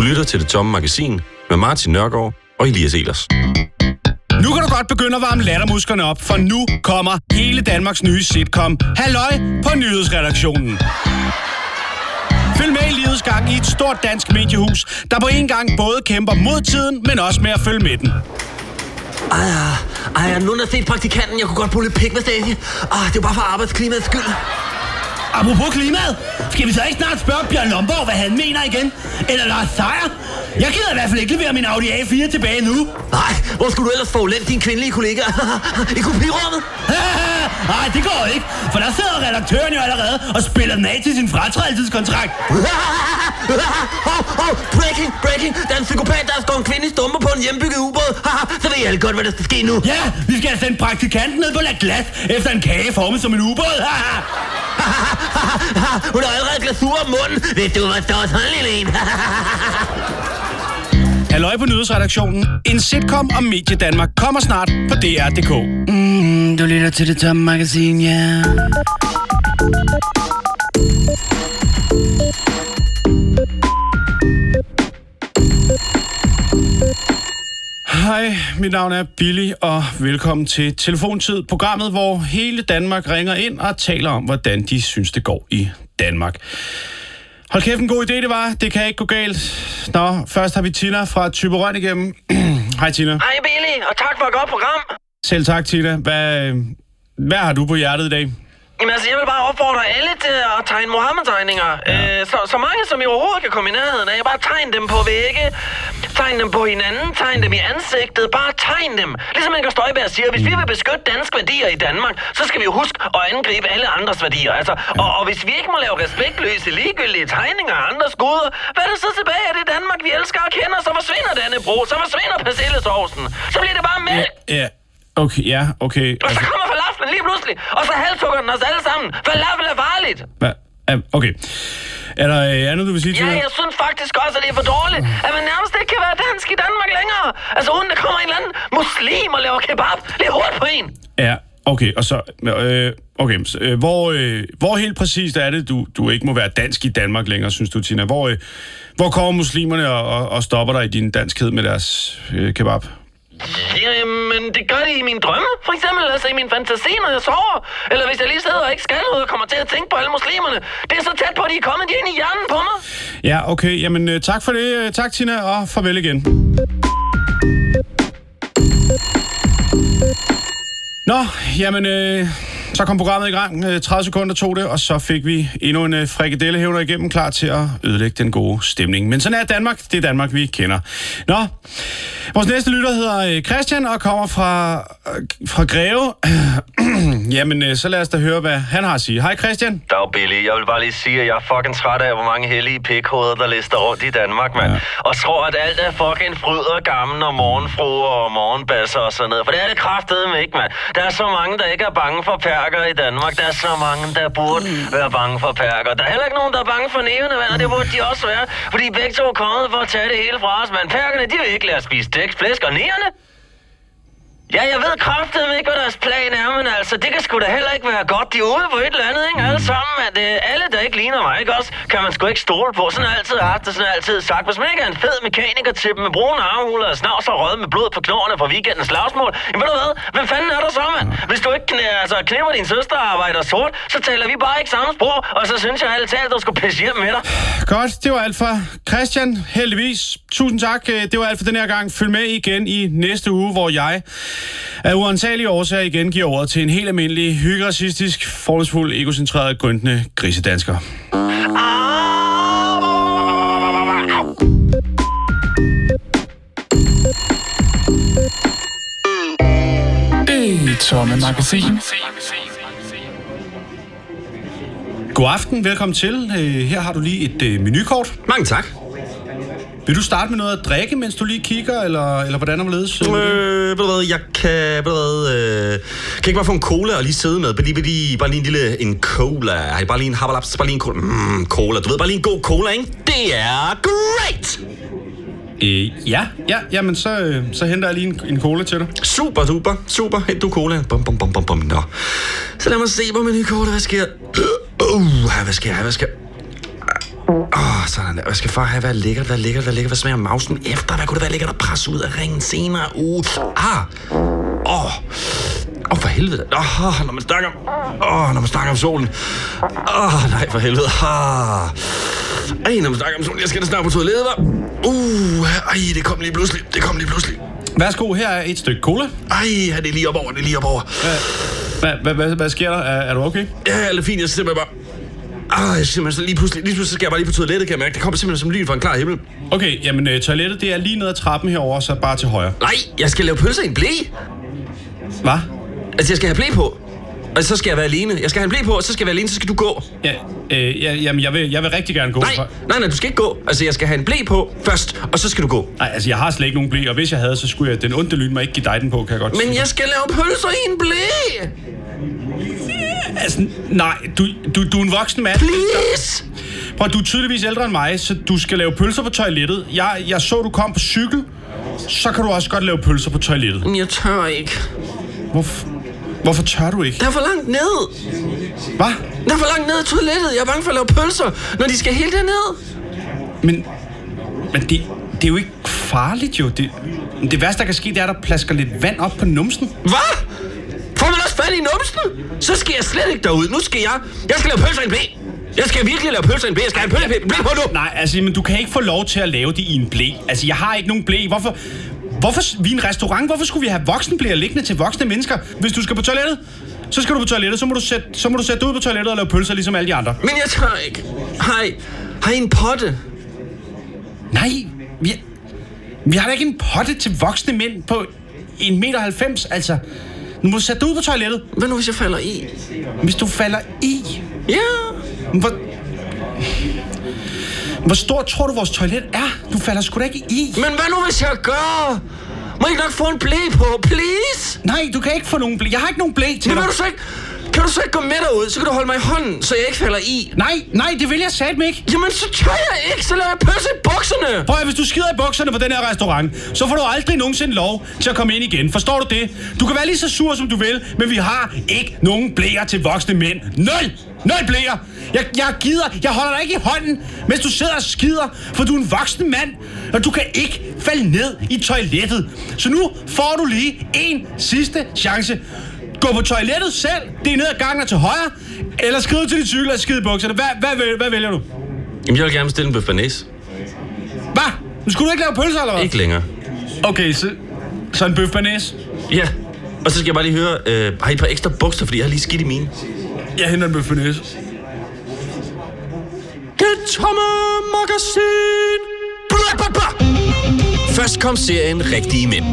lytter til Det Tomme Magasin med Martin Nørgaard og Elias Elers. Nu kan du godt begynde at varme lattermusklerne op, for nu kommer hele Danmarks nye sitcom Halløj på nyhedsredaktionen. Følg med i livets gang i et stort dansk mediehus, der på en gang både kæmper mod tiden, men også med at følge med den. Ej, ej, nogen har set praktikanten. Jeg kunne godt bruge lidt pik med Stasi. Ah, det er bare for arbejdsklimaets skyld. Apropos klimaet, skal vi så ikke snart spørge Bjørn Lomborg, hvad han mener igen? Eller Lars Seier? Jeg gider i hvert fald ikke levere min Audi A4 tilbage nu. Nej, hvor skulle du ellers få den din kvindelige kollega? I kopirummet? Nej, det går ikke, for der sidder redaktøren jo allerede og spiller den af til sin fratrædelseskontrakt. oh, oh, breaking, breaking. Der er en psykopat, der skåret en kvinde i stumper på en hjembygget ubåd. Så ved jeg alle godt, hvad der skal ske nu. Ja, vi skal sendt praktikanten ned på La Glas efter en kage formet som en ubåd. Hun har allerede glasur om munden, hvis du var stået sådan lille en. Halløj på nyhedsredaktionen. En sitcom om Medie Danmark kommer snart på DR.dk. Mm, du lytter til det tomme magasin, ja. Yeah. Hej, mit navn er Billy, og velkommen til Telefontid, programmet, hvor hele Danmark ringer ind og taler om, hvordan de synes, det går i Danmark. Hold kæft, en god idé det var. Det kan ikke gå galt. Nå, først har vi Tina fra Typerøn igennem. Hej Tina. Hej Billy, og tak for et godt program. Selv tak Tina. Hvad, hvad har du på hjertet i dag? Jamen altså, jeg vil bare opfordre alle til at tegne Mohammed-tegninger. Ja. Øh, så, så mange som I overhovedet kan komme i nærheden af. Bare tegne dem på vægge. Tegn dem på hinanden. Tegn dem i ansigtet. Bare tegn dem. Ligesom Inger Støjberg siger, hvis vi vil beskytte danske værdier i Danmark, så skal vi jo huske at angribe alle andres værdier. Altså, og, og hvis vi ikke må lave respektløse, ligegyldige tegninger af andres guder, hvad er der så tilbage af det Danmark, vi elsker og kender? Så forsvinder Dannebro. Så forsvinder persillesovsen. Så bliver det bare mælk. Ja, ja. Okay, ja, okay. Og så kommer falafelen lige pludselig, og så halshugger den os alle sammen. Falafel er farligt. Hva? Okay. Er der øh, andet, du vil sige til Ja, jeg synes faktisk også, at det er for dårligt, at man nærmest ikke kan være dansk i Danmark længere. Altså uden der kommer en eller anden muslim og laver kebab. Lige hurtigt på en. Ja, okay, og så... Øh, okay, så, øh, hvor, øh, hvor helt præcist er det, du, du ikke må være dansk i Danmark længere, synes du, Tina? Hvor, øh, hvor kommer muslimerne og, og, og stopper dig i din danskhed med deres øh, kebab? Jamen, det gør de i mine drømme, for eksempel. Altså i min fantasi, når jeg sover. Eller hvis jeg lige sidder og ikke skal noget og kommer til at tænke på alle muslimerne. Det er så tæt på, at de er kommet ind i hjernen på mig. Ja, okay. Jamen, øh, tak for det. Øh, tak, Tina, og farvel igen. Nå, jamen, øh, så kom programmet i gang. Øh, 30 sekunder tog det, og så fik vi endnu en øh, frikadellehævner igennem, klar til at ødelægge den gode stemning. Men sådan er Danmark. Det er Danmark, vi kender. Nå, vores næste lytter hedder øh, Christian og kommer fra, fra Greve. jamen, øh, så lad os da høre, hvad han har at sige. Hej Christian. Dag Billy, jeg vil bare lige sige, at jeg er fucking træt af, hvor mange hellige pikhoveder, der lister rundt i Danmark, mand. Ja. Og tror, at alt er fucking fryd og gammel og morgenfruer og morgenbasser og sådan noget. For det er det kraftedeme ikke, mand. Der er så mange, der ikke er bange for perker i Danmark. Der er så mange, der burde være bange for perker. Der er heller ikke nogen, der er bange for nævene, mand, og det burde de også være. Fordi begge to er kommet for at tage det hele fra os, mand. Perkerne, de vil ikke lade at spise dæk, flæsk og næerne. Ja, jeg ved kraftedeme ikke, hvad deres plan er, men altså, det kan sgu da heller ikke være godt. De er ude på et eller andet, ikke? Alle sammen, at øh, alle, der ikke ligner mig, ikke også? Kan man sgu ikke stole på. Sådan har jeg altid haft det, sådan har jeg altid sagt. Hvis man ikke er en fed mekaniker til med brune armhuler og snavs og rød med blod på knåerne fra weekendens slagsmål, jamen ved du hvad? Hvem fanden er der så, mand? Hvis du ikke knæ, altså, knipper din søster og arbejder sort, så taler vi bare ikke samme sprog, og så synes jeg alle talt, at du skulle pisse hjem med dig. Godt, det var alt fra Christian, heldigvis. Tusind tak, det var alt for den her gang. Følg med igen i næste uge, hvor jeg af uansagelige årsager igen giver ordet til en helt almindelig, hyggeracistisk, forholdsfuld, egocentreret, grøntende grisedansker. Det tomme magasin. God aften, velkommen til. Øh, Her har du lige et øh, menukort. Mange tak. Vil du starte med noget at drikke, mens du lige kigger, eller, eller hvordan er hvorledes? Øh, ved du hvad, jeg kan, ved du hvad, øh, kan jeg ikke bare få en cola og lige sidde med? Bare lige, bare lige, bare lige en lille, en cola. Har bare lige en habbalaps, bare lige en cola. Mm, cola, du ved, bare lige en god cola, ikke? Det er great! Øh, ja, ja, jamen så, øh, så henter jeg lige en, en cola til dig. Super, super, super. Hent du cola. Bum, bum, bum, bum, bum. Nå. Så lad mig se på menukortet, hvad sker Uh, hvad sker hvad sker sådan der. Jeg skal for have, hvad er lækkert, hvad er lækkert, hvad er lækkert, hvad smager mausen efter? Hvad kunne det være lækkert at presse ud af ringen senere? Uh, ah, åh, oh. Åh, oh, for helvede. Åh, oh, når man snakker... Åh, oh, når man snakker om solen. Åh, oh, nej, for helvede. Ah. Ej, når man snakker om solen. Jeg skal da snart på toilettet, hva'? Uh, ej, det kom lige pludselig. Det kom lige pludselig. Værsgo, her er et stykke cola. Ej, det er lige op over, det er lige op over. Hvad, hvad, hvad, hvad sker der? Er, er du okay? Ja, alt er fint. Jeg simpelthen bare... Ah, jeg simpelthen så lige pludselig, lige pludselig skal jeg bare lige på toilettet, kan jeg mærke. Det kommer simpelthen som lyn fra en klar himmel. Okay, jamen øh, toilettet det er lige ned ad trappen herover, så bare til højre. Nej, jeg skal lave pølser i en blæ. Hvad? Altså, jeg skal have blæ på. Og så skal jeg være alene. Jeg skal have en blæ på, og så skal jeg være alene, så skal du gå. Ja, øh, ja, jamen, jeg vil, jeg vil rigtig gerne gå. Nej, nej, nej, du skal ikke gå. Altså, jeg skal have en blæ på først, og så skal du gå. Nej, altså, jeg har slet ikke nogen blæ, og hvis jeg havde, så skulle jeg den onde lyn mig ikke give dig den på, kan jeg godt Men sige. jeg skal lave pølser i en blæ. Altså, nej, du, du, du er en voksen mand. Please. Prøv, du er tydeligvis ældre end mig, så du skal lave pølser på toilettet. Jeg, jeg så, du kom på cykel. Så kan du også godt lave pølser på toilettet. Men jeg tør ikke. Hvorfor, hvorfor tør du ikke? Der er for langt ned. Hvad? Der er for langt ned i toilettet. Jeg er bange for at lave pølser, når de skal helt derned. Men, men det, det er jo ikke farligt, jo. Det, det værste, der kan ske, det er, at der plasker lidt vand op på numsen. Hvad? Får man også fat i numsen? Så skal jeg slet ikke derud. Nu skal jeg... Jeg skal lave pølser i en blæ. Jeg skal virkelig lave pølser i en blæ. Jeg skal have en pølse blæ på nu. Nej, altså, men du kan ikke få lov til at lave det i en blæ. Altså, jeg har ikke nogen blæ. Hvorfor... Hvorfor, vi er en restaurant, hvorfor skulle vi have voksenblæer liggende til voksne mennesker? Hvis du skal på toilettet, så skal du på toilettet, så må du sætte, så må du sætte dig ud på toilettet og lave pølser, ligesom alle de andre. Men jeg tør ikke. Hej. Har I en potte? Nej, vi, vi har da ikke en potte til voksne mænd på 1,90 meter, altså. Nu må du sætte dig ud på toilettet. Hvad nu, hvis jeg falder i? Hvis du falder i, Ja. hvor, hvor stort tror du, vores toilet er? Du falder sgu da ikke i. Men hvad nu, hvis jeg gør? Må jeg ikke nok få en blæ på, please? Nej, du kan ikke få nogen blæ. Jeg har ikke nogen blæ til Men dig. vil du så ikke... Kan du så ikke gå med derud? Så kan du holde mig i hånden, så jeg ikke falder i. Nej, nej, det vil jeg satme ikke. Jamen, så tør jeg ikke. Så lader jeg pølse i bukserne. Prøv at, hvis du skider i bukserne på den her restaurant, så får du aldrig nogensinde lov til at komme ind igen. Forstår du det? Du kan være lige så sur, som du vil, men vi har ikke nogen blæer til voksne mænd. Nul! Nul blæer! Jeg, jeg gider, jeg holder dig ikke i hånden, mens du sidder og skider, for du er en voksen mand, og du kan ikke falde ned i toilettet. Så nu får du lige en sidste chance. Gå på toilettet selv, det er ned ad gangen og til højre, eller skriv til dit cykel og skide bukserne. Hvad, hvad, hvad, hvad vælger du? Jamen, jeg vil gerne bestille en bøf banæs. Hvad? Nu skulle du ikke lave pølser, eller hvad? Ikke længere. Okay, så, så en bøf banæs. Ja. Og så skal jeg bare lige høre, øh, har I et par ekstra bukser, fordi jeg har lige skidt i mine? Jeg henter en bøf banæs. Det tomme magasin. Blah, blah, blah. Først kom serien Rigtige Mænd.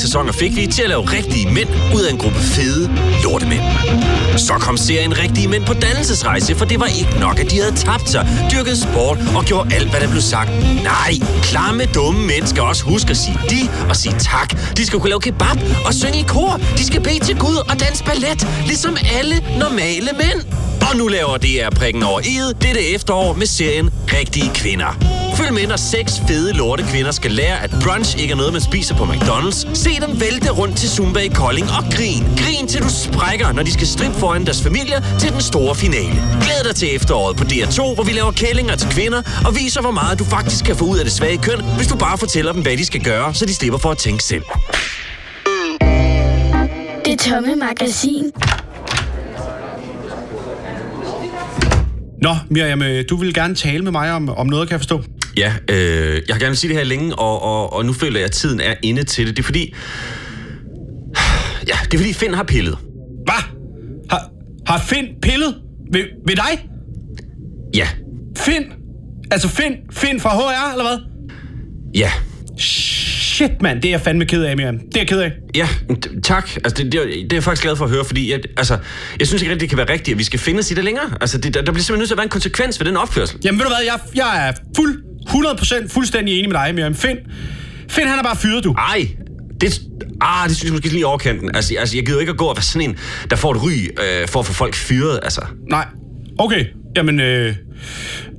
Sæsoner fik vi til at lave rigtige mænd ud af en gruppe fede lortemænd. Så kom serien Rigtige Mænd på dannelsesrejse, for det var ikke nok, at de havde tabt sig, dyrket sport og gjorde alt, hvad der blev sagt. Nej, klamme dumme mænd skal også huske at sige de og sige tak. De skal kunne lave kebab og synge i kor. De skal bede til Gud og danse ballet, ligesom alle normale mænd. Og nu laver DR prikken over i'et dette efterår med serien Rigtige Kvinder. Følg med, når seks fede lorte kvinder skal lære, at brunch ikke er noget, man spiser på McDonald's. Se dem vælte rundt til Zumba i Kolding og grin. Grin til du sprækker, når de skal strippe foran deres familier til den store finale. Glæd dig til efteråret på DR2, hvor vi laver kællinger til kvinder og viser, hvor meget du faktisk kan få ud af det svage køn, hvis du bare fortæller dem, hvad de skal gøre, så de slipper for at tænke selv. Det tomme magasin. Nå, Miriam, øh, du vil gerne tale med mig om, om noget, kan jeg forstå? Ja, øh, jeg har gerne vil sige det her længe, og, og, og nu føler jeg, at tiden er inde til det. Det er fordi... Ja, det er fordi Finn har pillet. Hvad? Har, har Finn pillet ved, ved dig? Ja, Finn? Altså Finn? Finn fra HR, eller hvad? ja, Shit, mand, det er jeg fandme ked af, Miriam. Det er jeg ked af. ja, tak. Altså, det, det, det er jeg faktisk glad for at høre, fordi jeg, altså, jeg synes ikke rigtig, det kan være rigtigt, at vi skal finde os i det længere. Altså, det, der, der bliver simpelthen nødt til at være en konsekvens ved den opførsel. Jamen ved du hvad, jeg, jeg er fuld, 100% fuldstændig enig med dig, Miriam. Finn, Finn han er bare fyret, du. Ej, det, ah, det synes jeg måske lige overkanten. Altså, altså, jeg gider ikke at gå og være sådan en, der får et ry øh, for at få folk fyret. Altså, Nej. Okay, jamen, øh,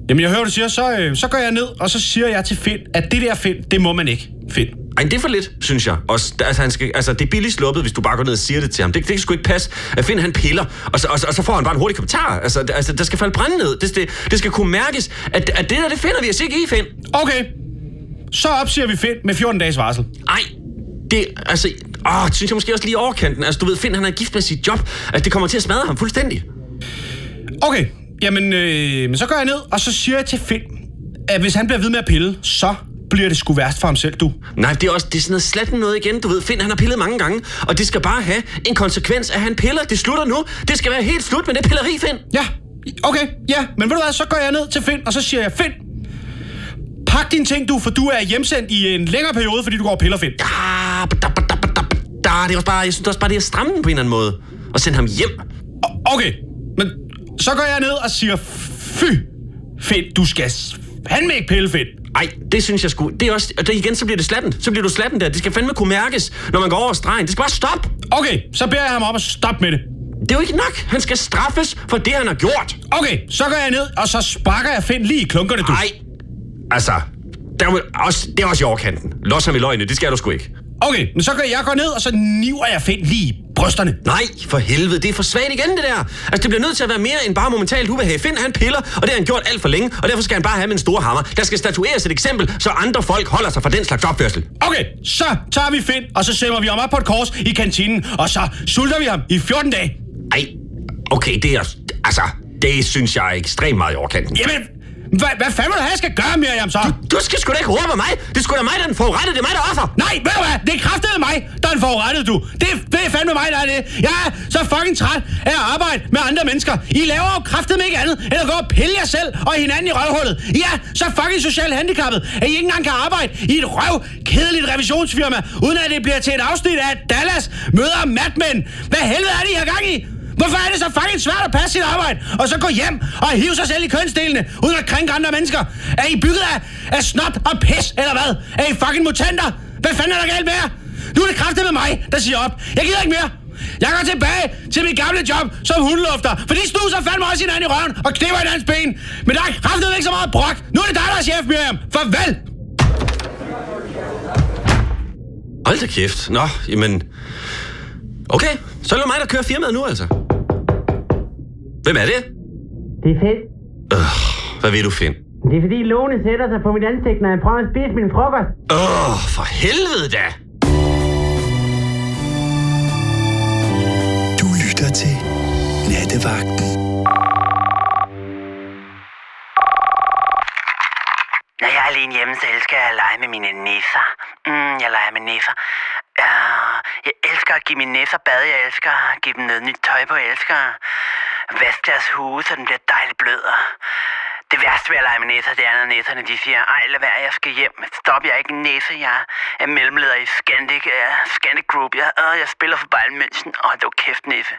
jamen jeg hører, du siger, så, øh, så går jeg ned, og så siger jeg til Finn, at det der Finn, det må man ikke, Finn. Ej, det er for lidt, synes jeg. Også, altså, han skal, altså, det er billigt sluppet, hvis du bare går ned og siger det til ham. Det, det kan sgu ikke passe, at Finn han piller, og så, og, og så får han bare en hurtig kommentar. Altså, det- altså der skal falde brænde ned. Det, det, det skal kunne mærkes, at, at det der, det finder vi os ikke i, Finn. Okay, så opsiger vi Finn med 14 dages varsel. Ej, det, altså, åh, det synes jeg måske også lige overkanten. Altså, du ved, Finn, han er gift med sit job. Altså, det kommer til at smadre ham fuldstændig. Okay, jamen, øh, men så går jeg ned, og så siger jeg til Finn, at hvis han bliver ved med at pille, så bliver det sgu værst for ham selv, du. Nej, det er også det er sådan noget slatten noget igen. Du ved, Finn han har pillet mange gange, og det skal bare have en konsekvens, at han piller. Det slutter nu. Det skal være helt slut med det pilleri, Finn. Ja, okay, ja, men ved du hvad, så går jeg ned til Finn, og så siger jeg, Finn, pak dine ting, du, for du er hjemsendt i en længere periode, fordi du går og piller, Finn. Ah, da, da, da, da, da. Det er også bare, jeg synes også bare, det er stramme på en eller anden måde. Og sende ham hjem. O- Okay, men så går jeg ned og siger, fy, Finn, du skal fandme ikke pille, Finn. Ej, det synes jeg sgu. Det er også, og det igen, så bliver det slatten. Så bliver du slatten der. Det skal fandme kunne mærkes, når man går over stregen. Det skal bare stoppe. Okay, så beder jeg ham om at stoppe med det. Det er jo ikke nok. Han skal straffes for det, han har gjort. Okay, så går jeg ned, og så sparker jeg Finn lige i klunkerne, du. Nej, altså, der er også, det er også i overkanten. Los ham i løgne, det skal du sgu ikke. Okay, men så går jeg går ned, og så niver jeg Finn lige i brysterne. Nej, for helvede, det er for svagt igen, det der. Altså, det bliver nødt til at være mere end bare momentalt ubehag. Finn, han piller, og det har han gjort alt for længe, og derfor skal han bare have med en stor hammer. Der skal statueres et eksempel, så andre folk holder sig fra den slags opførsel. Okay, så tager vi Finn, og så sætter vi ham op på et kors i kantinen, og så sulter vi ham i 14 dage. Ej, okay, det er... Altså, det synes jeg er ekstremt meget i overkanten. Jamen, hvad, hvad fanden vil du have, jeg skal gøre, Miriam, så? Du skal sgu da ikke råbe mig. Det er sgu da mig, der er den forurettede. Det er mig, der er offer. Nej, ved du hvad? Det er kraftedeme mig, der er en forurettet, du. Det, er- det er fandme mig, der er det. Jeg er så fucking træt af at arbejde med andre mennesker. I laver jo kraftedeme ikke andet, end at gå og pille jer selv og hinanden i røvhullet. I er så fucking socialt handicappet, at I ikke engang kan arbejde i et røv kedeligt revisionsfirma, uden at det bliver til et afsnit af Dallas møder Mad Men. Hvad helvede er det, I har gang i? Hvorfor er det så fucking svært at passe sit arbejde, og så gå hjem og hive sig selv i kønsdelene, uden at krænke andre mennesker? Er I bygget af, af snot og pis, eller hvad? Er I fucking mutanter? Hvad fanden er der galt med jer? Nu er det kraftet med mig, der siger op. Jeg gider ikke mere. Jeg går tilbage til mit gamle job som hundelufter, for de snuser fandme også hinanden i røven og knipper i ben. Men der er kraftet ikke så meget brok. Nu er det dig, der er chef, Miriam. Farvel! Hold da kæft. Nå, jamen... Okay, så er det mig, der kører firmaet nu, altså. Hvem er det? Det er fedt. Øh, hvad vil du finde? Det er fordi Lone sætter sig på mit ansigt, når jeg prøver at spise min frokost. Åh, oh, for helvede da. Du lytter til Nattevagten. Når jeg er alene hjemme, så elsker jeg at lege med mine nisser. Mm, jeg leger med nisser. Uh, jeg elsker at give mine nisser bad. Jeg elsker at give dem noget nyt tøj på. Jeg elsker vaske deres hue, så den bliver dejligt blød. Og det værste ved at lege med næser, det er, når næserne de siger, ej, lad være, jeg skal hjem. Stop, jeg er ikke en næse, Jeg er mellemleder i Scandic, uh, Scandic Group. Jeg, uh, jeg spiller for Bayern München. Åh, oh, det var kæft, nisse.